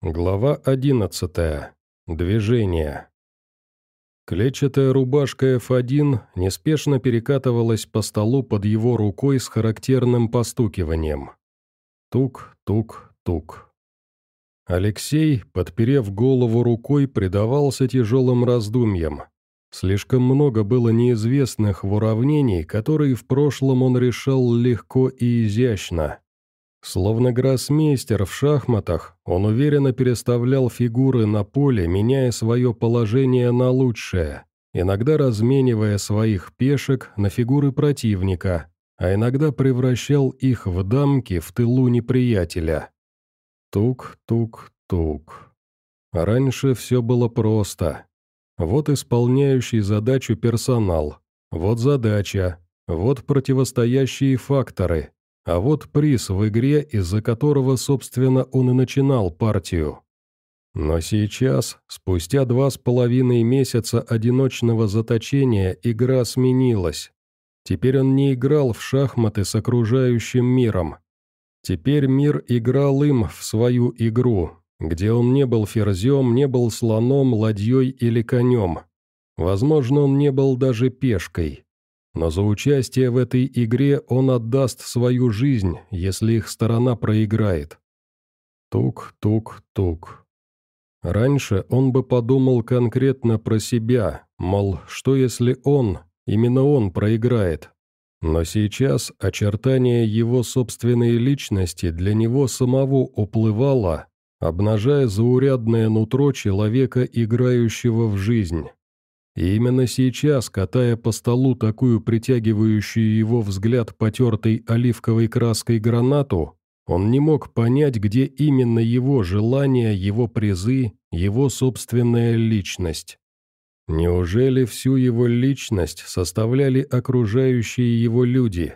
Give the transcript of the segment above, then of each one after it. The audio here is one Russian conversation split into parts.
Глава одиннадцатая. Движение. Клетчатая рубашка F1 неспешно перекатывалась по столу под его рукой с характерным постукиванием. Тук-тук-тук. Алексей, подперев голову рукой, предавался тяжелым раздумьям. Слишком много было неизвестных в уравнений, которые в прошлом он решал легко и изящно. Словно гроссмейстер в шахматах, он уверенно переставлял фигуры на поле, меняя свое положение на лучшее, иногда разменивая своих пешек на фигуры противника, а иногда превращал их в дамки в тылу неприятеля. Тук-тук-тук. Раньше все было просто. Вот исполняющий задачу персонал, вот задача, вот противостоящие факторы, а вот приз в игре, из-за которого, собственно, он и начинал партию. Но сейчас, спустя два с половиной месяца одиночного заточения, игра сменилась. Теперь он не играл в шахматы с окружающим миром. Теперь мир играл им в свою игру, где он не был ферзем, не был слоном, ладьей или конем. Возможно, он не был даже пешкой но за участие в этой игре он отдаст свою жизнь, если их сторона проиграет. Тук-тук-тук. Раньше он бы подумал конкретно про себя, мол, что если он, именно он проиграет. Но сейчас очертание его собственной личности для него самого уплывало, обнажая заурядное нутро человека, играющего в жизнь. И именно сейчас, катая по столу такую притягивающую его взгляд потертой оливковой краской гранату, он не мог понять, где именно его желания, его призы, его собственная личность. Неужели всю его личность составляли окружающие его люди?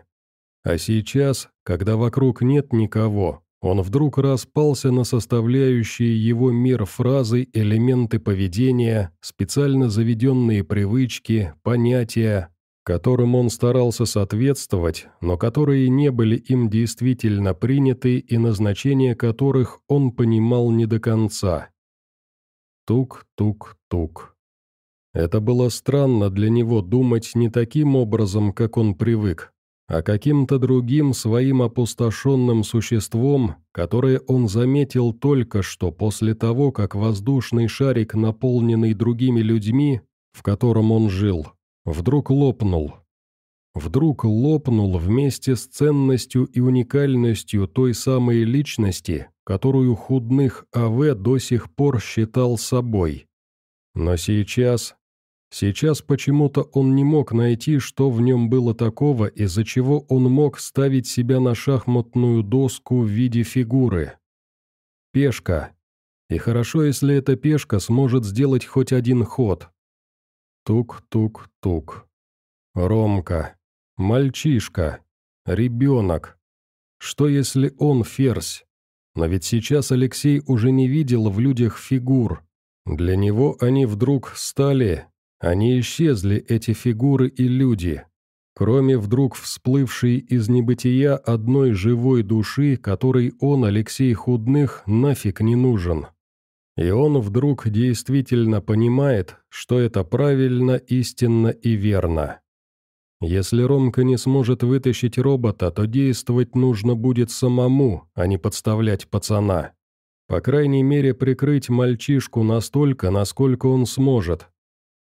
А сейчас, когда вокруг нет никого, он вдруг распался на составляющие его мир фразы, элементы поведения, специально заведенные привычки, понятия, которым он старался соответствовать, но которые не были им действительно приняты и назначение которых он понимал не до конца. Тук-тук-тук. Это было странно для него думать не таким образом, как он привык, а каким-то другим своим опустошенным существом, которое он заметил только что после того, как воздушный шарик, наполненный другими людьми, в котором он жил, вдруг лопнул. Вдруг лопнул вместе с ценностью и уникальностью той самой личности, которую худных АВ до сих пор считал собой. Но сейчас, Сейчас почему-то он не мог найти, что в нем было такого, из-за чего он мог ставить себя на шахматную доску в виде фигуры. Пешка. И хорошо, если эта пешка сможет сделать хоть один ход. Тук-тук-тук. Ромка. Мальчишка. Ребенок. Что если он ферзь? Но ведь сейчас Алексей уже не видел в людях фигур. Для него они вдруг стали они исчезли, эти фигуры и люди, кроме вдруг всплывшей из небытия одной живой души, которой он, Алексей Худных, нафиг не нужен. И он вдруг действительно понимает, что это правильно, истинно и верно. Если Ромка не сможет вытащить робота, то действовать нужно будет самому, а не подставлять пацана. По крайней мере, прикрыть мальчишку настолько, насколько он сможет,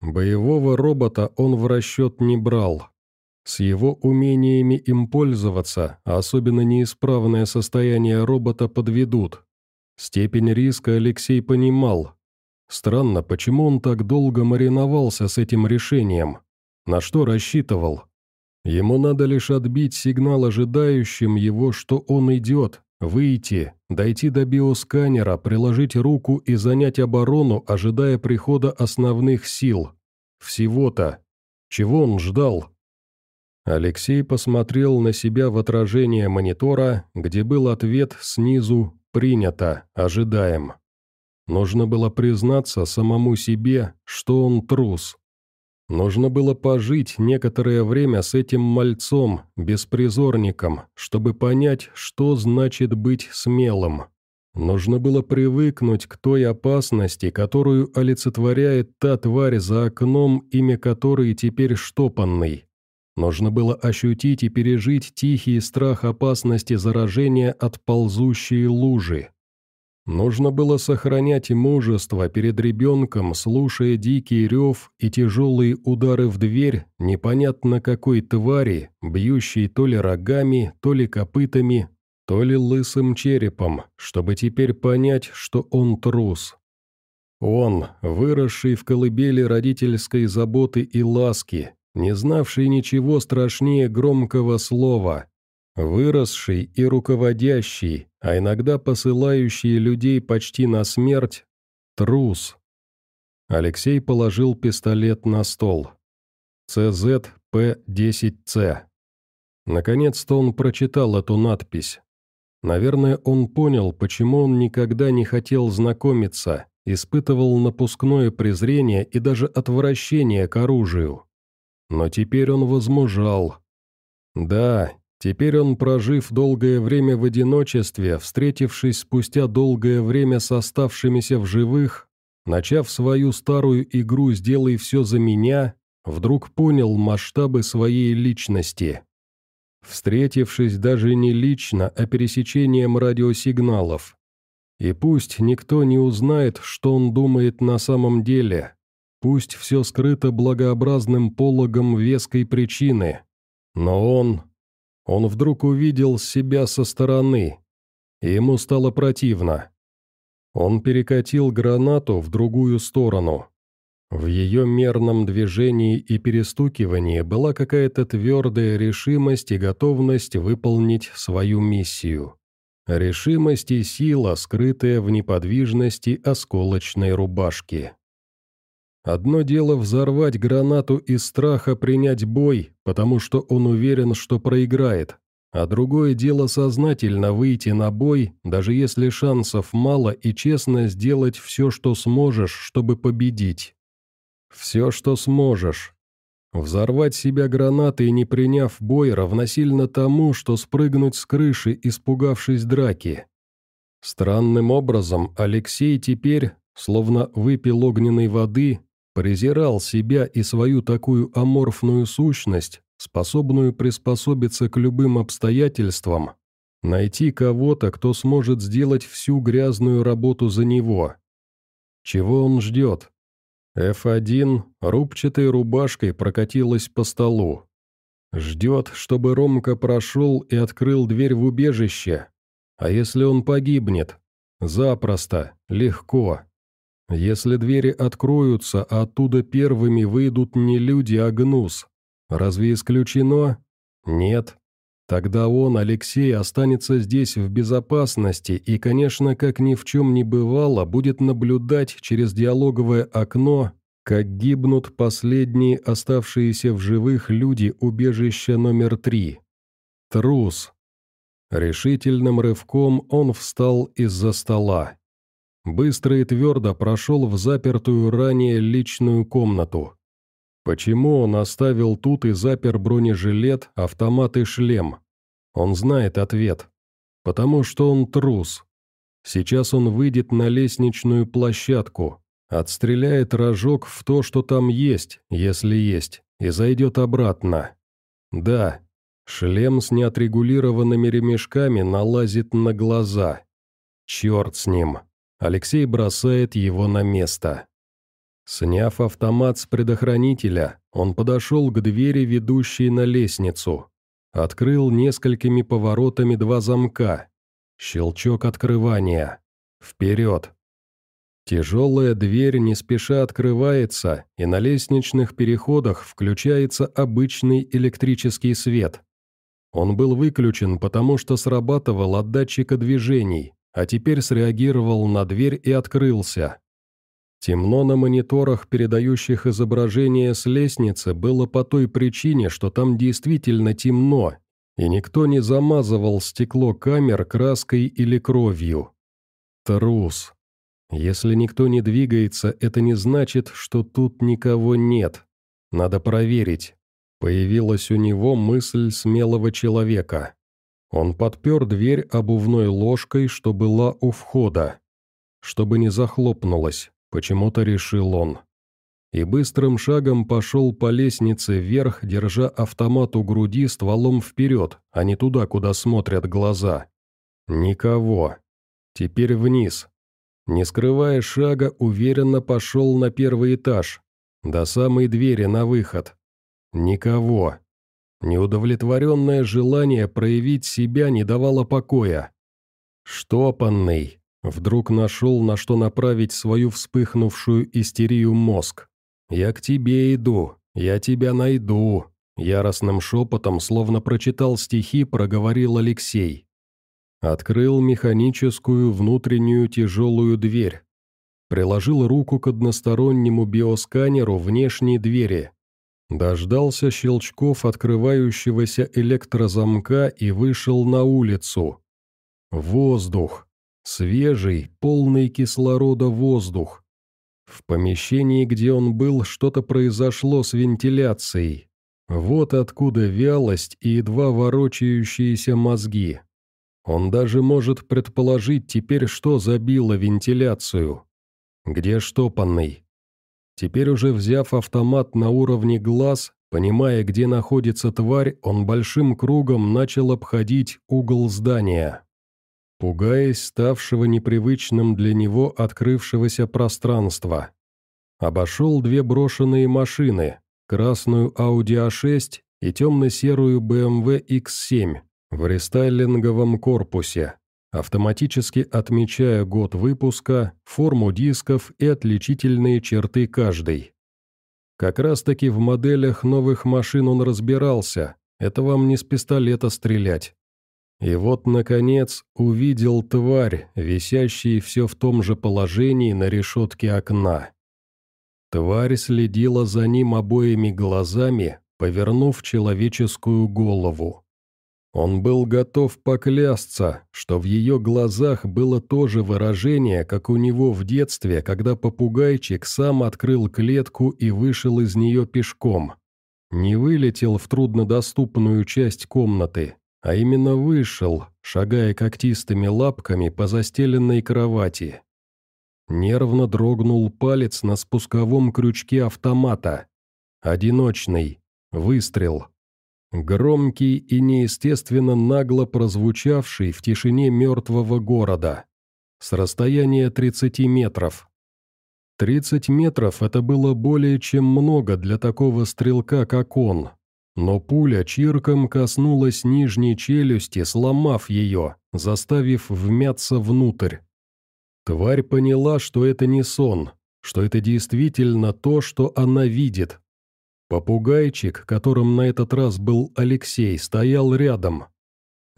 Боевого робота он в расчет не брал. С его умениями им пользоваться, а особенно неисправное состояние робота подведут. Степень риска Алексей понимал. Странно, почему он так долго мариновался с этим решением? На что рассчитывал? Ему надо лишь отбить сигнал ожидающим его, что он идет, выйти, дойти до биосканера, приложить руку и занять оборону, ожидая прихода основных сил. Всего-то. Чего он ждал? Алексей посмотрел на себя в отражение монитора, где был ответ снизу «Принято, ожидаем». Нужно было признаться самому себе, что он трус. Нужно было пожить некоторое время с этим мальцом, беспризорником, чтобы понять, что значит быть смелым. Нужно было привыкнуть к той опасности, которую олицетворяет та тварь за окном, имя которой теперь штопанный. Нужно было ощутить и пережить тихий страх опасности заражения от ползущей лужи. Нужно было сохранять мужество перед ребенком, слушая дикий рев и тяжелые удары в дверь непонятно какой твари, бьющей то ли рогами, то ли копытами, то ли лысым черепом, чтобы теперь понять, что он трус. Он, выросший в колыбели родительской заботы и ласки, не знавший ничего страшнее громкого слова, выросший и руководящий, а иногда посылающий людей почти на смерть, трус. Алексей положил пистолет на стол. ЦЗ-П-10С. Наконец-то он прочитал эту надпись. Наверное, он понял, почему он никогда не хотел знакомиться, испытывал напускное презрение и даже отвращение к оружию. Но теперь он возмужал. Да, теперь он, прожив долгое время в одиночестве, встретившись спустя долгое время с оставшимися в живых, начав свою старую игру «Сделай все за меня», вдруг понял масштабы своей личности. Встретившись даже не лично, а пересечением радиосигналов. И пусть никто не узнает, что он думает на самом деле, Пусть все скрыто благообразным пологом веской причины, но он... Он вдруг увидел себя со стороны, и ему стало противно. Он перекатил гранату в другую сторону. В ее мерном движении и перестукивании была какая-то твердая решимость и готовность выполнить свою миссию. Решимость и сила, скрытая в неподвижности осколочной рубашки. Одно дело взорвать гранату из страха принять бой, потому что он уверен, что проиграет, а другое дело сознательно выйти на бой, даже если шансов мало, и честно сделать все, что сможешь, чтобы победить. Все, что сможешь. Взорвать себя гранатой, не приняв бой, равносильно тому, что спрыгнуть с крыши, испугавшись драки. Странным образом Алексей теперь, словно выпил огненной воды, презирал себя и свою такую аморфную сущность, способную приспособиться к любым обстоятельствам, найти кого-то, кто сможет сделать всю грязную работу за него. Чего он ждет? F1 рубчатой рубашкой прокатилась по столу. Ждет, чтобы Ромка прошел и открыл дверь в убежище. А если он погибнет? Запросто, легко. Если двери откроются, оттуда первыми выйдут не люди, а гнус. Разве исключено? Нет. Тогда он, Алексей, останется здесь в безопасности и, конечно, как ни в чем не бывало, будет наблюдать через диалоговое окно, как гибнут последние оставшиеся в живых люди убежища номер три. Трус. Решительным рывком он встал из-за стола. Быстро и твердо прошел в запертую ранее личную комнату. Почему он оставил тут и запер бронежилет, автомат и шлем? Он знает ответ. Потому что он трус. Сейчас он выйдет на лестничную площадку, отстреляет рожок в то, что там есть, если есть, и зайдет обратно. Да, шлем с неотрегулированными ремешками налазит на глаза. Черт с ним. Алексей бросает его на место. Сняв автомат с предохранителя, он подошел к двери, ведущей на лестницу. Открыл несколькими поворотами два замка. Щелчок открывания. Вперед. Тяжелая дверь не спеша открывается, и на лестничных переходах включается обычный электрический свет. Он был выключен, потому что срабатывал от датчика движений, а теперь среагировал на дверь и открылся. Темно на мониторах, передающих изображение с лестницы, было по той причине, что там действительно темно, и никто не замазывал стекло камер краской или кровью. Трус. Если никто не двигается, это не значит, что тут никого нет. Надо проверить. Появилась у него мысль смелого человека. Он подпер дверь обувной ложкой, что была у входа. Чтобы не захлопнулась, почему-то решил он. И быстрым шагом пошел по лестнице вверх, держа автомат у груди стволом вперед, а не туда, куда смотрят глаза. Никого. Теперь вниз. Не скрывая шага, уверенно пошел на первый этаж, до самой двери на выход. Никого. Неудовлетворенное желание проявить себя не давало покоя. Штопанный. Вдруг нашел, на что направить свою вспыхнувшую истерию мозг. «Я к тебе иду, я тебя найду», — яростным шепотом, словно прочитал стихи, проговорил Алексей. Открыл механическую внутреннюю тяжелую дверь. Приложил руку к одностороннему биосканеру внешней двери. Дождался щелчков открывающегося электрозамка и вышел на улицу. Воздух. Свежий, полный кислорода воздух. В помещении, где он был, что-то произошло с вентиляцией. Вот откуда вялость и едва ворочающиеся мозги. Он даже может предположить теперь, что забило вентиляцию. Где штопанный? Теперь уже взяв автомат на уровне глаз, понимая, где находится тварь, он большим кругом начал обходить угол здания. Пугаясь ставшего непривычным для него открывшегося пространства. Обошел две брошенные машины, красную Audi A6 и темно-серую BMW X7 в рестайлинговом корпусе автоматически отмечая год выпуска, форму дисков и отличительные черты каждой. Как раз-таки в моделях новых машин он разбирался, это вам не с пистолета стрелять. И вот, наконец, увидел тварь, висящий все в том же положении на решетке окна. Тварь следила за ним обоими глазами, повернув человеческую голову. Он был готов поклясться, что в ее глазах было то же выражение, как у него в детстве, когда попугайчик сам открыл клетку и вышел из нее пешком. Не вылетел в труднодоступную часть комнаты, а именно вышел, шагая когтистыми лапками по застеленной кровати. Нервно дрогнул палец на спусковом крючке автомата. Одиночный. Выстрел. Громкий и неестественно нагло прозвучавший в тишине мертвого города. С расстояния 30 метров. 30 метров – это было более чем много для такого стрелка, как он. Но пуля чирком коснулась нижней челюсти, сломав ее, заставив вмяться внутрь. Тварь поняла, что это не сон, что это действительно то, что она видит, Попугайчик, которым на этот раз был Алексей, стоял рядом.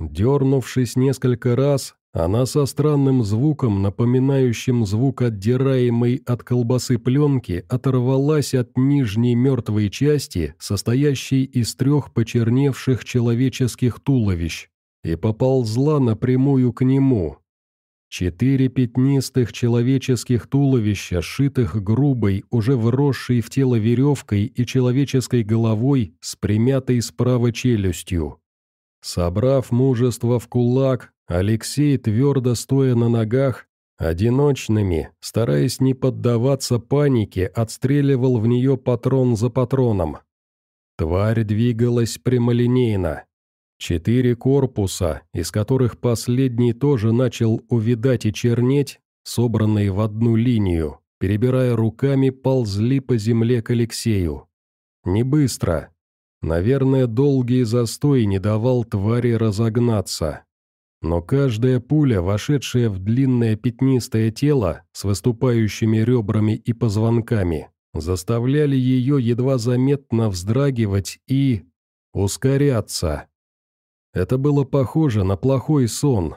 Дернувшись несколько раз, она со странным звуком, напоминающим звук отдираемой от колбасы пленки, оторвалась от нижней мертвой части, состоящей из трех почерневших человеческих туловищ, и поползла напрямую к нему, Четыре пятнистых человеческих туловища, сшитых грубой, уже вросшей в тело веревкой и человеческой головой с примятой справа челюстью. Собрав мужество в кулак, Алексей, твердо стоя на ногах, одиночными, стараясь не поддаваться панике, отстреливал в нее патрон за патроном. Тварь двигалась прямолинейно, Четыре корпуса, из которых последний тоже начал увидать и чернеть, собранные в одну линию, перебирая руками, ползли по земле к Алексею. Не быстро. Наверное, долгий застой не давал твари разогнаться. Но каждая пуля, вошедшая в длинное пятнистое тело с выступающими ребрами и позвонками, заставляли ее едва заметно вздрагивать и... ускоряться. Это было похоже на плохой сон.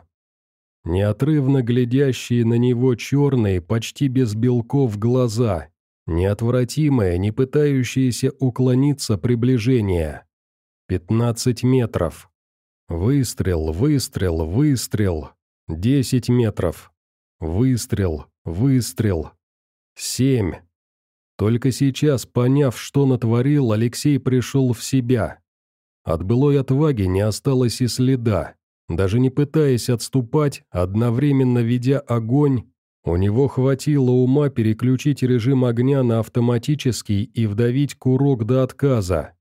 Неотрывно глядящие на него черные, почти без белков глаза, неотвратимое, не пытающееся уклониться приближение. Пятнадцать метров. Выстрел, выстрел, выстрел. Десять метров. Выстрел, выстрел. Семь. Только сейчас, поняв, что натворил, Алексей пришел в себя. От былой отваги не осталось и следа. даже не пытаясь отступать, одновременно ведя огонь, у него хватило ума переключить режим огня на автоматический и вдавить курок до отказа.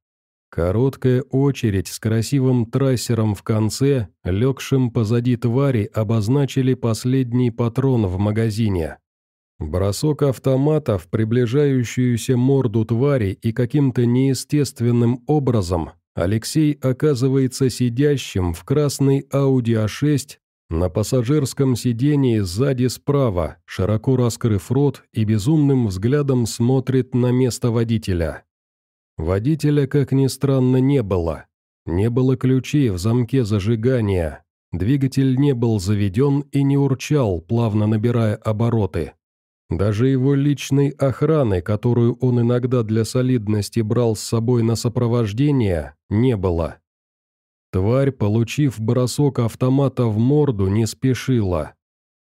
Короткая очередь с красивым трассером в конце, легшим позади твари, обозначили последний патрон в магазине. Бросок автомата в приближающуюся морду твари и каким-то неестественным образом Алексей оказывается сидящим в красной Audi A6 на пассажирском сидении сзади справа, широко раскрыв рот и безумным взглядом смотрит на место водителя. Водителя, как ни странно, не было. Не было ключей в замке зажигания. Двигатель не был заведен и не урчал, плавно набирая обороты. Даже его личной охраны, которую он иногда для солидности брал с собой на сопровождение, не было. Тварь, получив бросок автомата в морду, не спешила.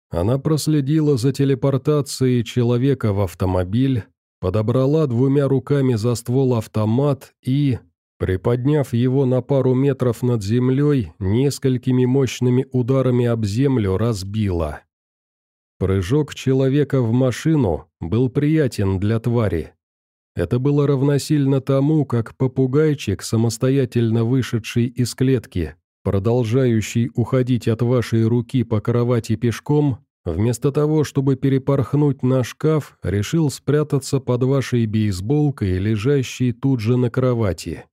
Она проследила за телепортацией человека в автомобиль, подобрала двумя руками за ствол автомат и, приподняв его на пару метров над землей, несколькими мощными ударами об землю разбила. Прыжок человека в машину был приятен для твари. Это было равносильно тому, как попугайчик, самостоятельно вышедший из клетки, продолжающий уходить от вашей руки по кровати пешком, вместо того, чтобы перепорхнуть на шкаф, решил спрятаться под вашей бейсболкой, лежащей тут же на кровати.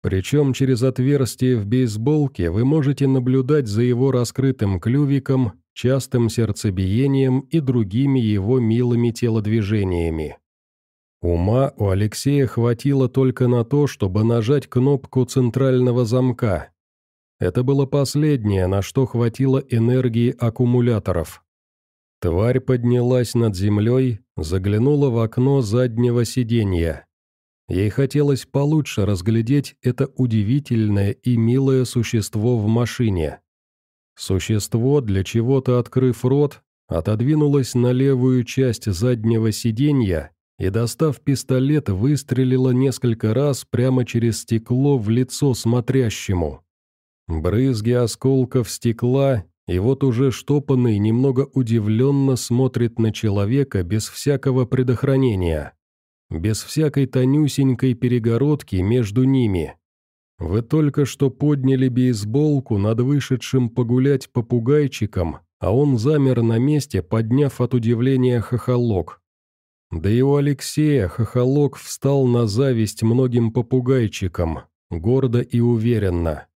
Причем через отверстие в бейсболке вы можете наблюдать за его раскрытым клювиком, частым сердцебиением и другими его милыми телодвижениями. Ума у Алексея хватило только на то, чтобы нажать кнопку центрального замка. Это было последнее, на что хватило энергии аккумуляторов. Тварь поднялась над землей, заглянула в окно заднего сиденья. Ей хотелось получше разглядеть это удивительное и милое существо в машине. Существо, для чего-то открыв рот, отодвинулось на левую часть заднего сиденья и, достав пистолет, выстрелило несколько раз прямо через стекло в лицо смотрящему. Брызги осколков стекла, и вот уже штопанный немного удивленно смотрит на человека без всякого предохранения, без всякой тонюсенькой перегородки между ними. Вы только что подняли бейсболку над вышедшим погулять попугайчиком, а он замер на месте, подняв от удивления хохолок. Да и у Алексея хохолок встал на зависть многим попугайчикам, гордо и уверенно.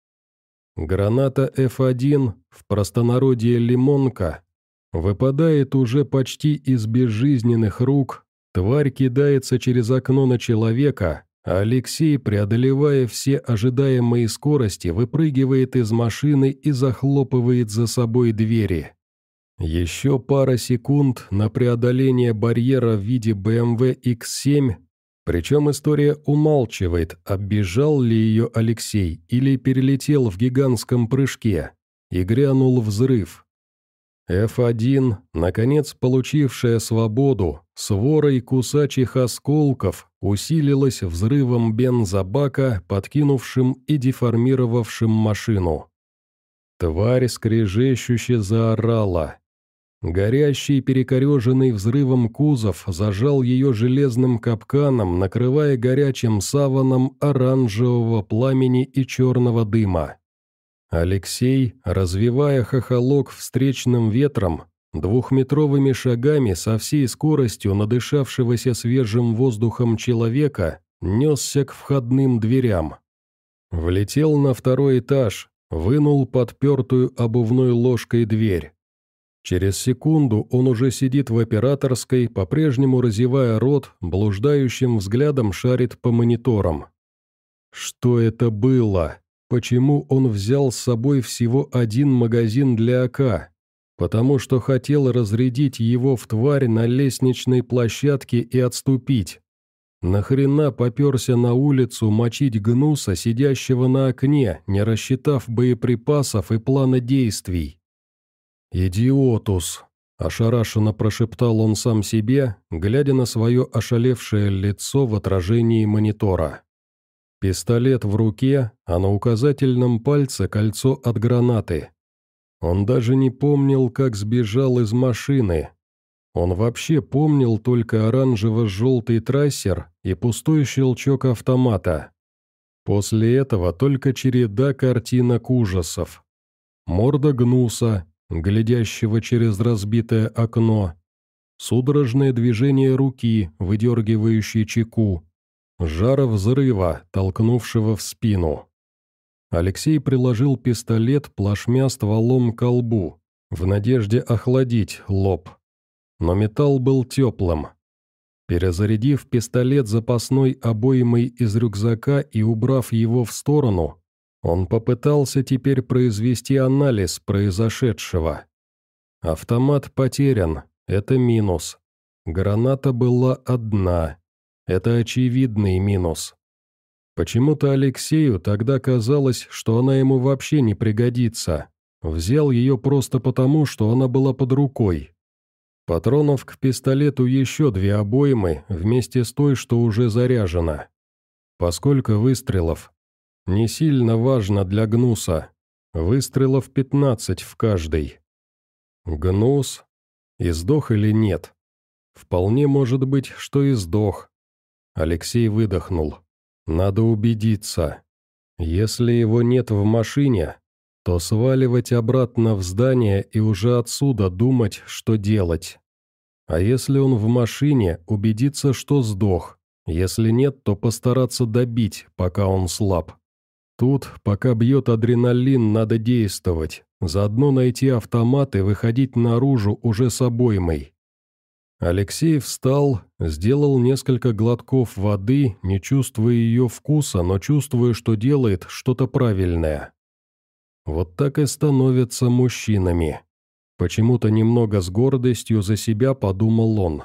Граната F1, в простонародье «лимонка», выпадает уже почти из безжизненных рук, тварь кидается через окно на человека, Алексей, преодолевая все ожидаемые скорости, выпрыгивает из машины и захлопывает за собой двери. Еще пара секунд на преодоление барьера в виде BMW X7, причем история умалчивает, оббежал ли ее Алексей или перелетел в гигантском прыжке, и грянул взрыв. F1, наконец получившая свободу, с ворой кусачих осколков, усилилась взрывом бензобака, подкинувшим и деформировавшим машину. Тварь скрежещуще заорала. Горящий, перекореженный взрывом кузов зажал ее железным капканом, накрывая горячим саваном оранжевого пламени и черного дыма. Алексей, развивая хохолок встречным ветром, двухметровыми шагами со всей скоростью надышавшегося свежим воздухом человека, несся к входным дверям. Влетел на второй этаж, вынул подпертую обувной ложкой дверь. Через секунду он уже сидит в операторской, по-прежнему разевая рот, блуждающим взглядом шарит по мониторам. Что это было? Почему он взял с собой всего один магазин для АК? Потому что хотел разрядить его в тварь на лестничной площадке и отступить. Нахрена поперся на улицу мочить гнуса, сидящего на окне, не рассчитав боеприпасов и плана действий? «Идиотус!» – ошарашенно прошептал он сам себе, глядя на свое ошалевшее лицо в отражении монитора. Пистолет в руке, а на указательном пальце кольцо от гранаты. Он даже не помнил, как сбежал из машины. Он вообще помнил только оранжево-желтый трассер и пустой щелчок автомата. После этого только череда картинок ужасов. Морда гнуса, глядящего через разбитое окно, судорожное движение руки, выдергивающей чеку, жара взрыва, толкнувшего в спину. Алексей приложил пистолет плашмя стволом к колбу, в надежде охладить лоб. Но металл был теплым. Перезарядив пистолет запасной обоймой из рюкзака и убрав его в сторону, он попытался теперь произвести анализ произошедшего. Автомат потерян, это минус. Граната была одна, это очевидный минус. Почему-то Алексею тогда казалось, что она ему вообще не пригодится. Взял ее просто потому, что она была под рукой. Патронов к пистолету еще две обоймы, вместе с той, что уже заряжена. Поскольку выстрелов? Не сильно важно для гнуса. Выстрелов 15 в каждой. Гнус? И сдох или нет? Вполне может быть, что и сдох. Алексей выдохнул. Надо убедиться. Если его нет в машине, то сваливать обратно в здание и уже отсюда думать, что делать. А если он в машине, убедиться, что сдох. Если нет, то постараться добить, пока он слаб. Тут, пока бьет адреналин, надо действовать. Заодно найти автомат и выходить наружу уже с обоймой. Алексей встал, сделал несколько глотков воды, не чувствуя ее вкуса, но чувствуя, что делает что-то правильное. Вот так и становятся мужчинами. Почему-то немного с гордостью за себя подумал он.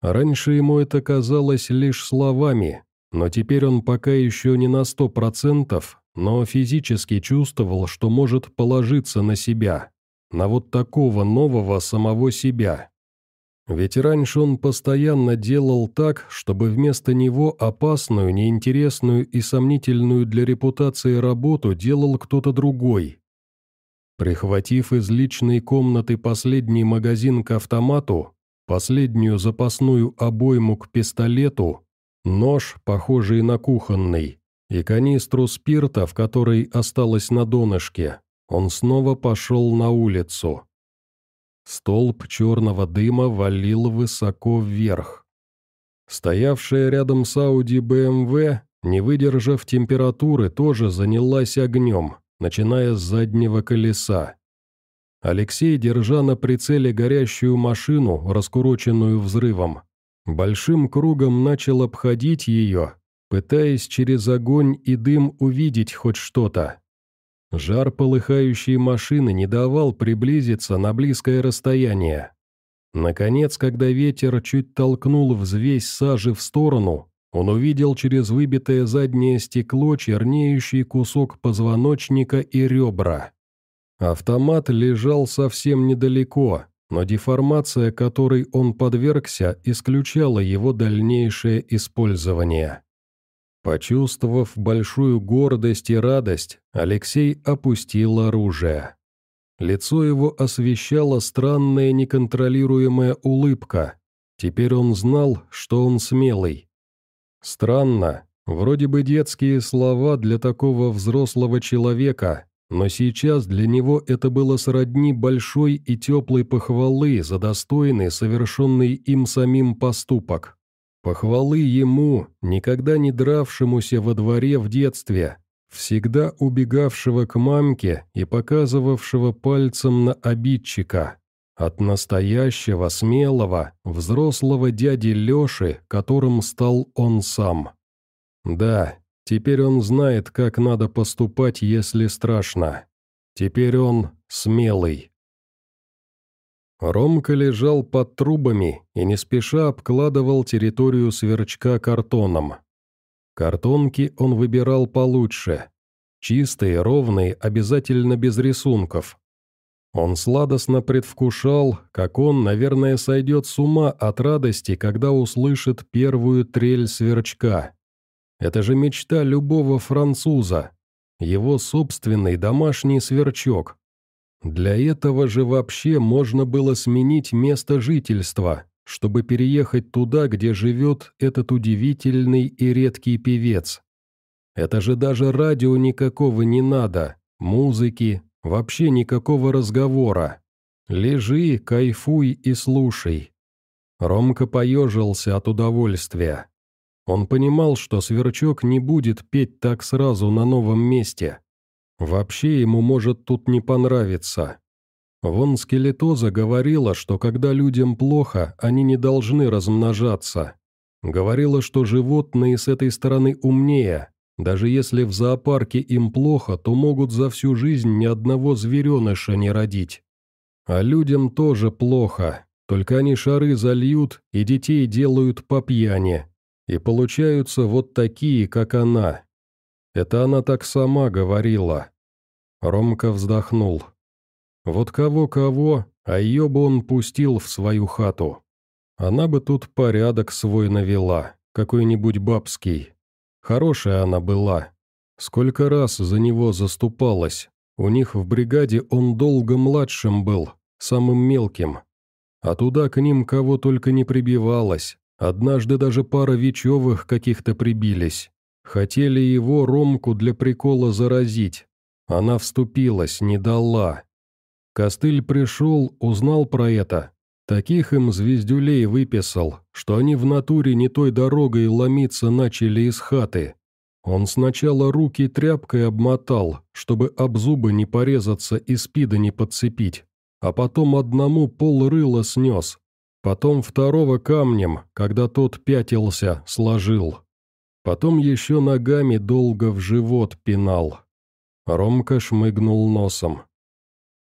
Раньше ему это казалось лишь словами, но теперь он пока еще не на сто процентов, но физически чувствовал, что может положиться на себя, на вот такого нового самого себя. Ведь раньше он постоянно делал так, чтобы вместо него опасную, неинтересную и сомнительную для репутации работу делал кто-то другой. Прихватив из личной комнаты последний магазин к автомату, последнюю запасную обойму к пистолету, нож, похожий на кухонный, и канистру спирта, в которой осталось на донышке, он снова пошел на улицу. Столб черного дыма валил высоко вверх. Стоявшая рядом с Ауди БМВ, не выдержав температуры, тоже занялась огнем, начиная с заднего колеса. Алексей, держа на прицеле горящую машину, раскуроченную взрывом, большим кругом начал обходить ее, пытаясь через огонь и дым увидеть хоть что-то. Жар полыхающей машины не давал приблизиться на близкое расстояние. Наконец, когда ветер чуть толкнул взвесь сажи в сторону, он увидел через выбитое заднее стекло чернеющий кусок позвоночника и ребра. Автомат лежал совсем недалеко, но деформация, которой он подвергся, исключала его дальнейшее использование. Почувствовав большую гордость и радость, Алексей опустил оружие. Лицо его освещала странная неконтролируемая улыбка. Теперь он знал, что он смелый. Странно, вроде бы детские слова для такого взрослого человека, но сейчас для него это было сродни большой и теплой похвалы за достойный, совершенный им самим поступок. Похвалы ему, никогда не дравшемуся во дворе в детстве, всегда убегавшего к мамке и показывавшего пальцем на обидчика. От настоящего, смелого, взрослого дяди Леши, которым стал он сам. Да, теперь он знает, как надо поступать, если страшно. Теперь он смелый. Ромка лежал под трубами и не спеша обкладывал территорию сверчка картоном. Картонки он выбирал получше. Чистые, ровные, обязательно без рисунков. Он сладостно предвкушал, как он, наверное, сойдет с ума от радости, когда услышит первую трель сверчка. Это же мечта любого француза. Его собственный домашний сверчок, Для этого же вообще можно было сменить место жительства, чтобы переехать туда, где живет этот удивительный и редкий певец. Это же даже радио никакого не надо, музыки, вообще никакого разговора. Лежи, кайфуй и слушай. Ромка поежился от удовольствия. Он понимал, что Сверчок не будет петь так сразу на новом месте. Вообще ему может тут не понравиться. Вон скелетоза говорила, что когда людям плохо, они не должны размножаться. Говорила, что животные с этой стороны умнее. Даже если в зоопарке им плохо, то могут за всю жизнь ни одного звереныша не родить. А людям тоже плохо, только они шары зальют и детей делают по пьяни. И получаются вот такие, как она. Это она так сама говорила. Ромка вздохнул. Вот кого-кого, а ее бы он пустил в свою хату. Она бы тут порядок свой навела, какой-нибудь бабский. Хорошая она была. Сколько раз за него заступалась. У них в бригаде он долго младшим был, самым мелким. А туда к ним кого только не прибивалось. Однажды даже пара Вечевых каких-то прибились. Хотели его, Ромку, для прикола заразить. Она вступилась, не дала. Костыль пришел, узнал про это. Таких им звездюлей выписал, что они в натуре не той дорогой ломиться начали из хаты. Он сначала руки тряпкой обмотал, чтобы об зубы не порезаться и спида не подцепить, а потом одному пол рыла снес, потом второго камнем, когда тот пятился, сложил. Потом еще ногами долго в живот пинал. Ромка шмыгнул носом.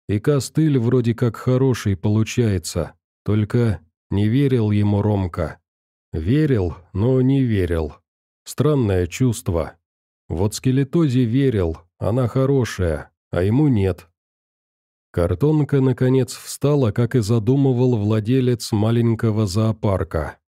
И костыль вроде как хороший получается, только не верил ему Ромка. Верил, но не верил. Странное чувство. Вот скелетозе верил, она хорошая, а ему нет. Картонка, наконец, встала, как и задумывал владелец маленького зоопарка.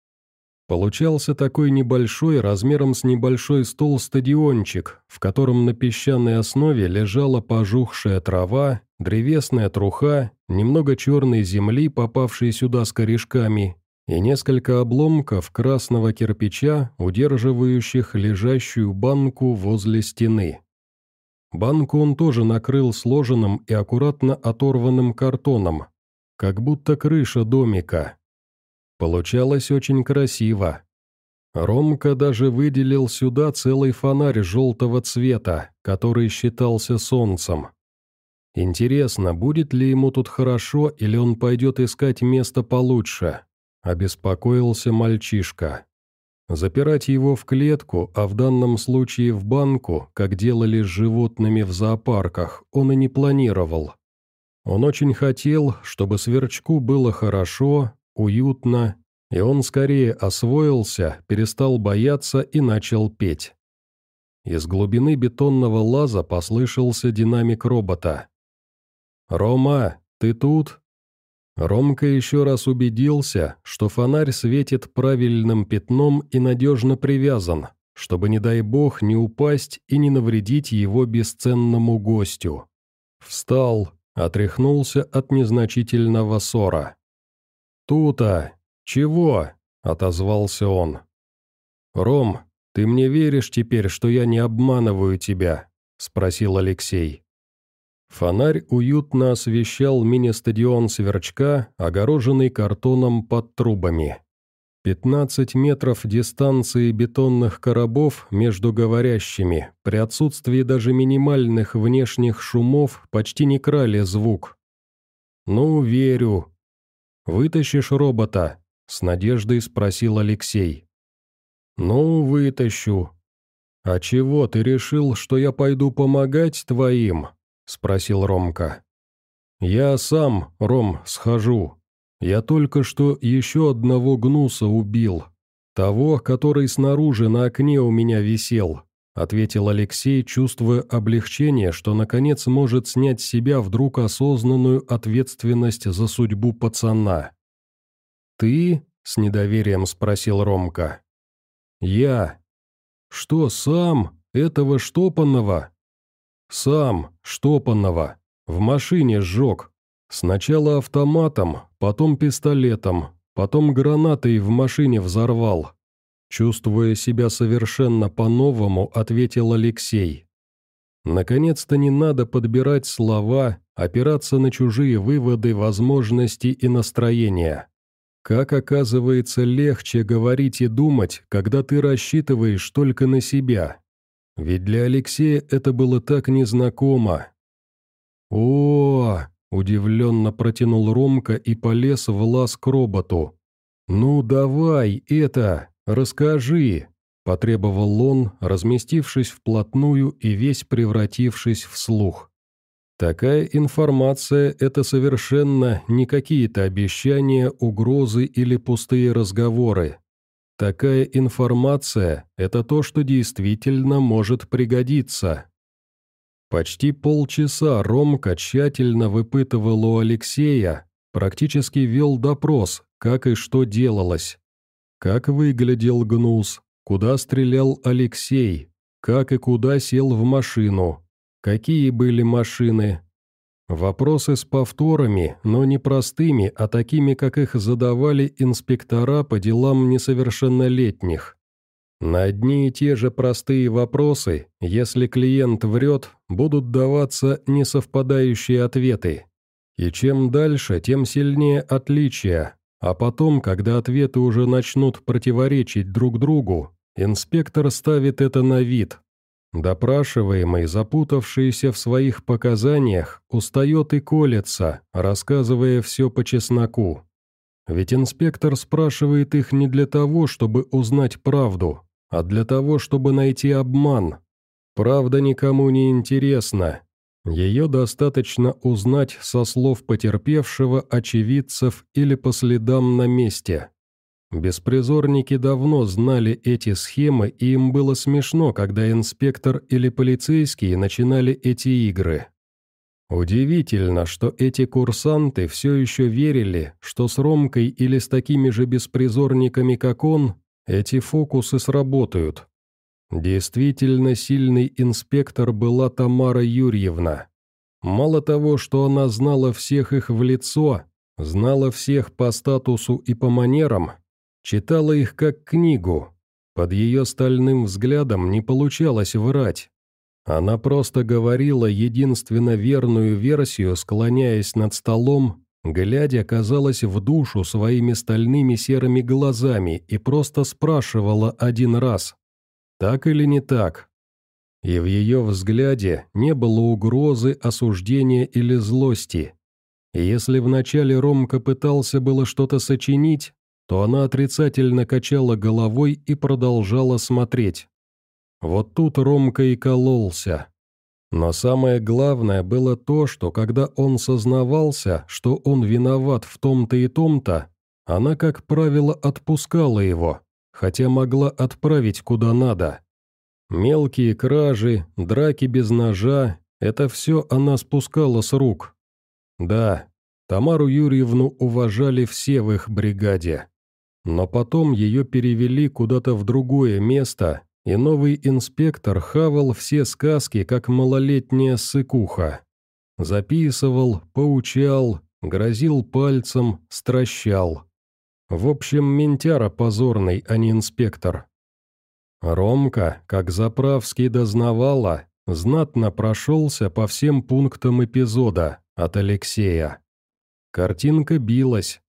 Получался такой небольшой, размером с небольшой стол стадиончик, в котором на песчаной основе лежала пожухшая трава, древесная труха, немного черной земли, попавшей сюда с корешками, и несколько обломков красного кирпича, удерживающих лежащую банку возле стены. Банку он тоже накрыл сложенным и аккуратно оторванным картоном, как будто крыша домика. Получалось очень красиво. Ромка даже выделил сюда целый фонарь желтого цвета, который считался солнцем. Интересно, будет ли ему тут хорошо, или он пойдет искать место получше? Обеспокоился мальчишка. Запирать его в клетку, а в данном случае в банку, как делали с животными в зоопарках, он и не планировал. Он очень хотел, чтобы сверчку было хорошо, уютно, и он скорее освоился, перестал бояться и начал петь. Из глубины бетонного лаза послышался динамик робота. «Рома, ты тут?» Ромка еще раз убедился, что фонарь светит правильным пятном и надежно привязан, чтобы, не дай бог, не упасть и не навредить его бесценному гостю. Встал, отряхнулся от незначительного ссора. «Тута! Чего?» – отозвался он. «Ром, ты мне веришь теперь, что я не обманываю тебя?» – спросил Алексей. Фонарь уютно освещал мини-стадион Сверчка, огороженный картоном под трубами. 15 метров дистанции бетонных коробов между говорящими, при отсутствии даже минимальных внешних шумов, почти не крали звук. «Ну, верю», «Вытащишь робота?» – с надеждой спросил Алексей. «Ну, вытащу». «А чего, ты решил, что я пойду помогать твоим?» – спросил Ромка. «Я сам, Ром, схожу. Я только что еще одного гнуса убил. Того, который снаружи на окне у меня висел ответил Алексей, чувствуя облегчение, что наконец может снять с себя вдруг осознанную ответственность за судьбу пацана. «Ты?» — с недоверием спросил Ромка. «Я». «Что, сам? Этого штопанного?» «Сам, штопанного. В машине сжег. Сначала автоматом, потом пистолетом, потом гранатой в машине взорвал. Чувствуя себя совершенно по-новому, ответил Алексей. Наконец-то не надо подбирать слова, опираться на чужие выводы, возможности и настроения. Как оказывается легче говорить и думать, когда ты рассчитываешь только на себя. Ведь для Алексея это было так незнакомо. О, удивленно протянул Ромка и полез в лаз к роботу. «Ну давай, это, расскажи!» – потребовал он, разместившись вплотную и весь превратившись в слух. Такая информация – это совершенно не какие-то обещания, угрозы или пустые разговоры. Такая информация – это то, что действительно может пригодиться. Почти полчаса Ромка тщательно выпытывал у Алексея, практически вел допрос, как и что делалось. Как выглядел Гнус, куда стрелял Алексей, как и куда сел в машину, Какие были машины? Вопросы с повторами, но не простыми, а такими, как их задавали инспектора по делам несовершеннолетних. На одни и те же простые вопросы, если клиент врет, будут даваться несовпадающие ответы. И чем дальше, тем сильнее отличия, а потом, когда ответы уже начнут противоречить друг другу, инспектор ставит это на вид, Допрашиваемый, запутавшийся в своих показаниях, устает и колется, рассказывая все по чесноку. Ведь инспектор спрашивает их не для того, чтобы узнать правду, а для того, чтобы найти обман. Правда никому не интересна. Ее достаточно узнать со слов потерпевшего, очевидцев или по следам на месте. Беспризорники давно знали эти схемы, и им было смешно, когда инспектор или полицейские начинали эти игры. Удивительно, что эти курсанты все еще верили, что с Ромкой или с такими же беспризорниками, как он, эти фокусы сработают. Действительно сильный инспектор была Тамара Юрьевна. Мало того, что она знала всех их в лицо, знала всех по статусу и по манерам, Читала их как книгу. Под ее стальным взглядом не получалось врать. Она просто говорила единственно верную версию, склоняясь над столом, глядя, казалось, в душу своими стальными серыми глазами и просто спрашивала один раз «Так или не так?». И в ее взгляде не было угрозы, осуждения или злости. И если вначале Ромка пытался было что-то сочинить, то она отрицательно качала головой и продолжала смотреть. Вот тут Ромка и кололся. Но самое главное было то, что когда он сознавался, что он виноват в том-то и том-то, она, как правило, отпускала его, хотя могла отправить куда надо. Мелкие кражи, драки без ножа – это все она спускала с рук. Да, Тамару Юрьевну уважали все в их бригаде. Но потом ее перевели куда-то в другое место, и новый инспектор хавал все сказки, как малолетняя сыкуха. Записывал, поучал, грозил пальцем, стращал. В общем, ментяра позорный, а не инспектор. Ромка, как заправский дознавала, знатно прошелся по всем пунктам эпизода от Алексея. Картинка билась,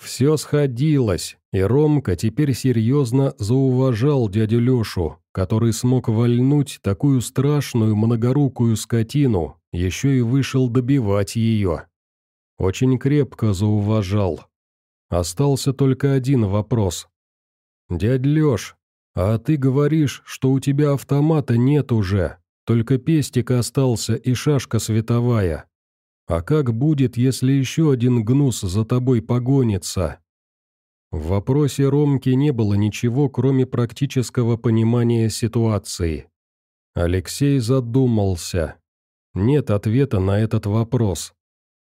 все сходилось, и Ромка теперь серьезно зауважал дядю Лешу, который смог вальнуть такую страшную многорукую скотину, еще и вышел добивать ее. Очень крепко зауважал. Остался только один вопрос. «Дядь Леш, а ты говоришь, что у тебя автомата нет уже, только пестик остался и шашка световая. А как будет, если еще один гнус за тобой погонится? В вопросе Ромки не было ничего, кроме практического понимания ситуации. Алексей задумался. Нет ответа на этот вопрос.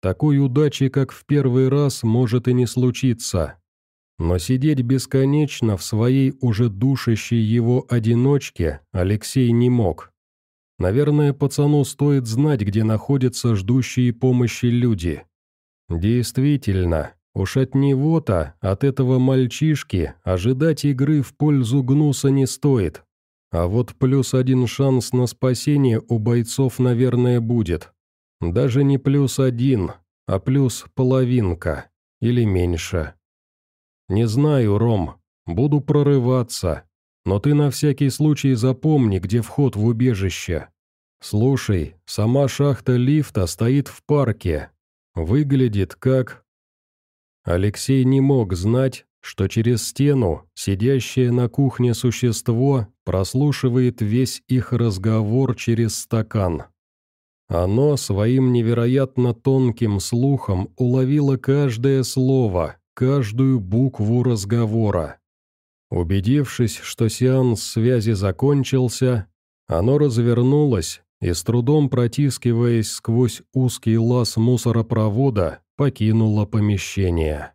Такой удачи, как в первый раз, может и не случиться. Но сидеть бесконечно в своей уже душащей его одиночке Алексей не мог. Наверное, пацану стоит знать, где находятся ждущие помощи люди. Действительно, уж от него-то, от этого мальчишки, ожидать игры в пользу Гнуса не стоит. А вот плюс один шанс на спасение у бойцов, наверное, будет. Даже не плюс один, а плюс половинка. Или меньше. Не знаю, Ром, буду прорываться. Но ты на всякий случай запомни, где вход в убежище. Слушай, сама шахта лифта стоит в парке. Выглядит как... Алексей не мог знать, что через стену сидящее на кухне существо прослушивает весь их разговор через стакан. Оно своим невероятно тонким слухом уловило каждое слово, каждую букву разговора. Убедившись, что сеанс связи закончился, оно развернулось и, с трудом протискиваясь сквозь узкий лаз мусоропровода, покинуло помещение.